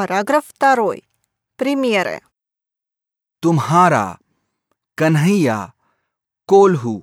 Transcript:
Параграф 2. Примеры. तुम्हारा कन्हैया कोल्हू